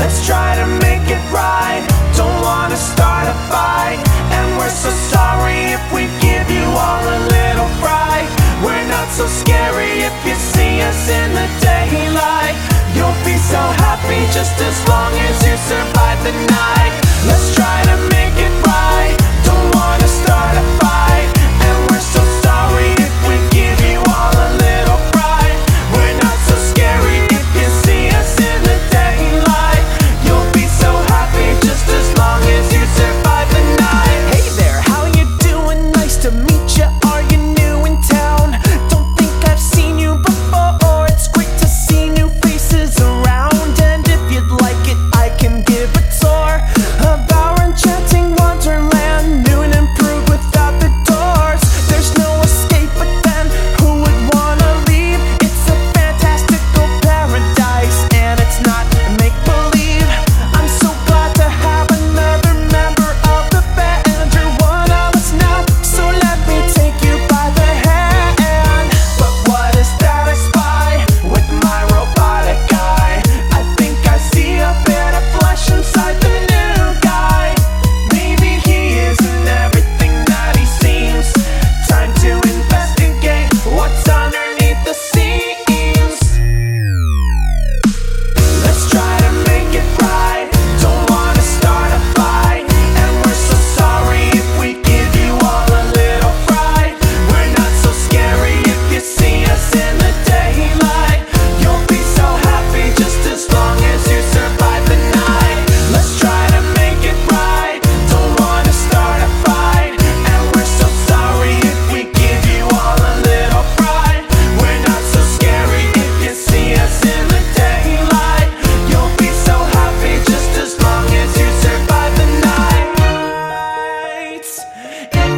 Let's try to make it right. Don't wanna start a fight. And we're so sorry if we give you all a little fright. We're not so scared.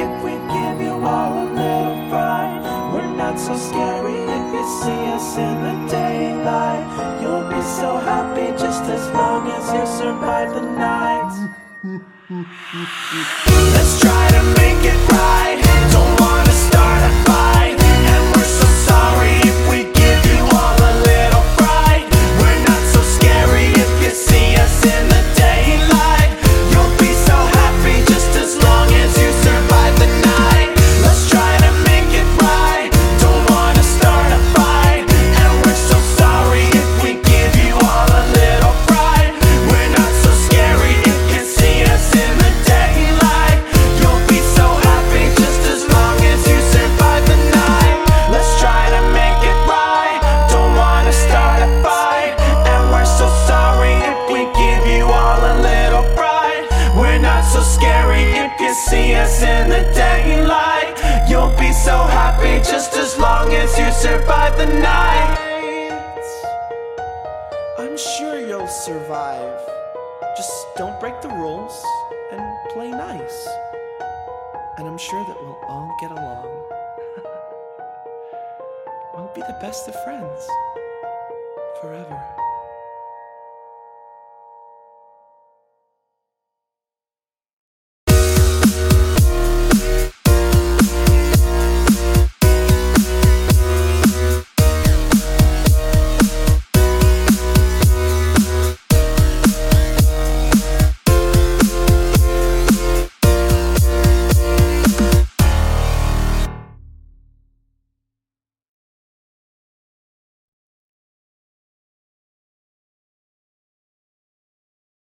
if we give you all a little fright. We're not so scary if you see us in the daylight. You'll be so happy just as long as you survive the night. Let's try to make it right. can see us in the daylight. You'll be so happy just as long as you survive the night. I'm sure you'll survive. Just don't break the rules and play nice. And I'm sure that we'll all get along. we'll be the best of friends forever.